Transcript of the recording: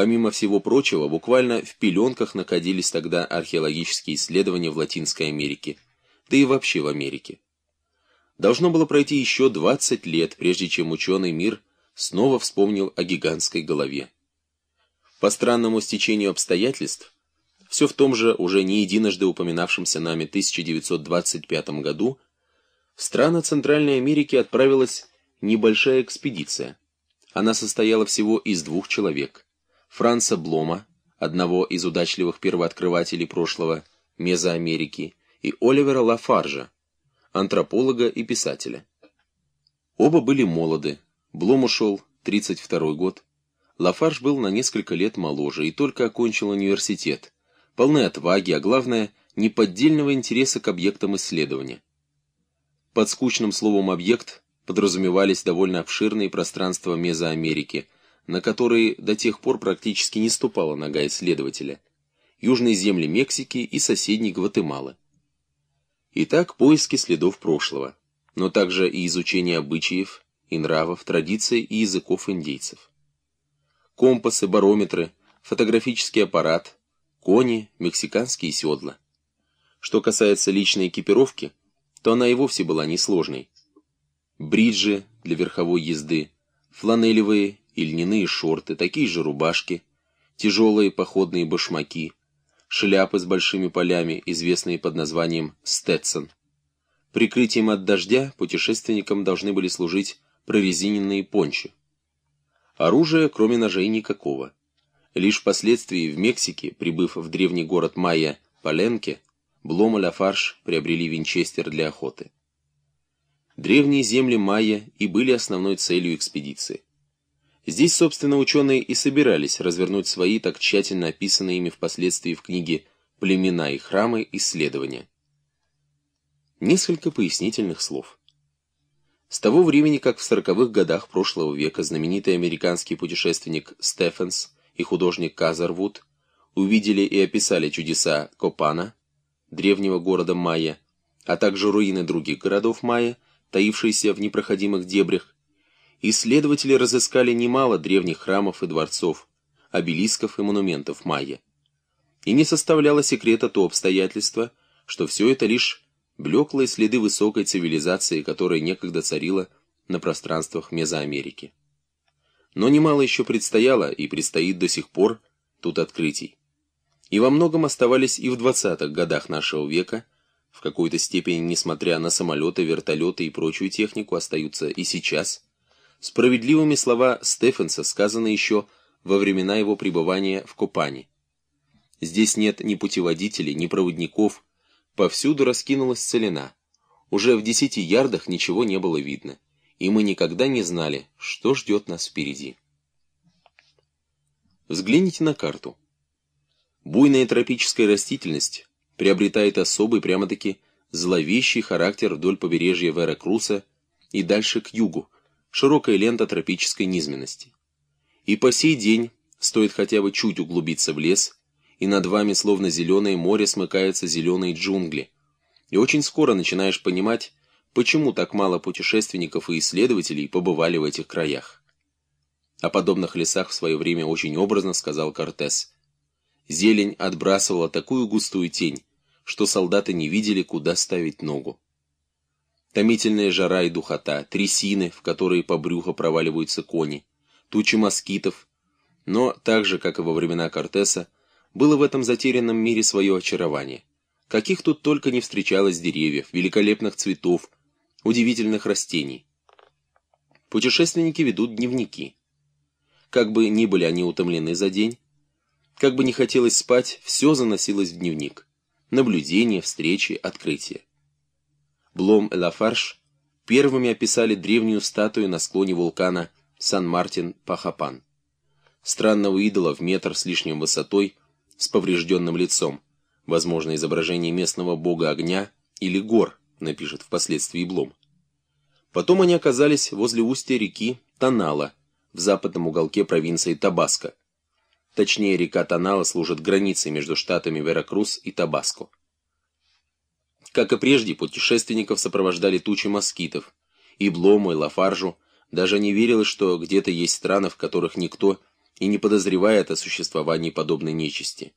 Помимо всего прочего, буквально в пеленках находились тогда археологические исследования в Латинской Америке, да и вообще в Америке. Должно было пройти еще 20 лет, прежде чем ученый мир снова вспомнил о гигантской голове. По странному стечению обстоятельств, все в том же уже не единожды упоминавшемся нами 1925 году, в страны Центральной Америки отправилась небольшая экспедиция. Она состояла всего из двух человек. Франца Блома, одного из удачливых первооткрывателей прошлого Мезоамерики, и Оливера Лафаржа, антрополога и писателя. Оба были молоды, Блом ушел 32 год, Лафарж был на несколько лет моложе и только окончил университет, полны отваги, а главное, неподдельного интереса к объектам исследования. Под скучным словом «объект» подразумевались довольно обширные пространства Мезоамерики, на которые до тех пор практически не ступала нога исследователя, южные земли Мексики и соседней Гватемалы. Итак, поиски следов прошлого, но также и изучение обычаев и нравов, традиций и языков индейцев. Компасы, барометры, фотографический аппарат, кони, мексиканские седла. Что касается личной экипировки, то она и вовсе была несложной. Бриджи для верховой езды, фланелевые и льняные шорты, такие же рубашки, тяжелые походные башмаки, шляпы с большими полями, известные под названием «Стетсон». Прикрытием от дождя путешественникам должны были служить прорезиненные пончи. Оружия, кроме ножей, никакого. Лишь впоследствии в Мексике, прибыв в древний город Майя Паленке, Блом и Лафарш приобрели винчестер для охоты. Древние земли майя и были основной целью экспедиции. Здесь, собственно, ученые и собирались развернуть свои, так тщательно описанные ими впоследствии в книге «Племена и храмы. Исследования». Несколько пояснительных слов. С того времени, как в сороковых годах прошлого века знаменитый американский путешественник Стефенс и художник Казарвуд увидели и описали чудеса Копана, древнего города Майя, а также руины других городов Майя, таившиеся в непроходимых дебрях, исследователи разыскали немало древних храмов и дворцов, обелисков и монументов майя. И не составляло секрета то обстоятельство, что все это лишь блеклые следы высокой цивилизации, которая некогда царила на пространствах Мезоамерики. Но немало еще предстояло и предстоит до сих пор тут открытий. И во многом оставались и в 20-х годах нашего века, в какой-то степени, несмотря на самолеты, вертолеты и прочую технику, остаются и сейчас – Справедливыми слова Стефенса сказаны еще во времена его пребывания в Копане. Здесь нет ни путеводителей, ни проводников, повсюду раскинулась целина. Уже в десяти ярдах ничего не было видно, и мы никогда не знали, что ждет нас впереди. Взгляните на карту. Буйная тропическая растительность приобретает особый, прямо-таки, зловещий характер вдоль побережья Веракруса и дальше к югу, широкая лента тропической низменности. И по сей день стоит хотя бы чуть углубиться в лес, и над вами словно зеленое море смыкаются зеленые джунгли. И очень скоро начинаешь понимать, почему так мало путешественников и исследователей побывали в этих краях. О подобных лесах в свое время очень образно сказал Кортес. Зелень отбрасывала такую густую тень, что солдаты не видели, куда ставить ногу. Томительная жара и духота, трясины, в которые по брюху проваливаются кони, тучи москитов. Но, так же, как и во времена Кортеса, было в этом затерянном мире свое очарование. Каких тут только не встречалось деревьев, великолепных цветов, удивительных растений. Путешественники ведут дневники. Как бы ни были они утомлены за день, как бы не хотелось спать, все заносилось в дневник. Наблюдения, встречи, открытия. Блом и Лафарш первыми описали древнюю статую на склоне вулкана Сан-Мартин-Пахапан. Странного идола в метр с лишним высотой, с поврежденным лицом, возможно, изображение местного бога огня или гор, напишет впоследствии Блом. Потом они оказались возле устья реки Танала, в западном уголке провинции Табаско. Точнее, река Танала служит границей между штатами Веракрус и Табаско. Как и прежде, путешественников сопровождали тучи москитов, и Блому, и Лафаржу даже не верилось, что где-то есть страны, в которых никто и не подозревает о существовании подобной нечисти.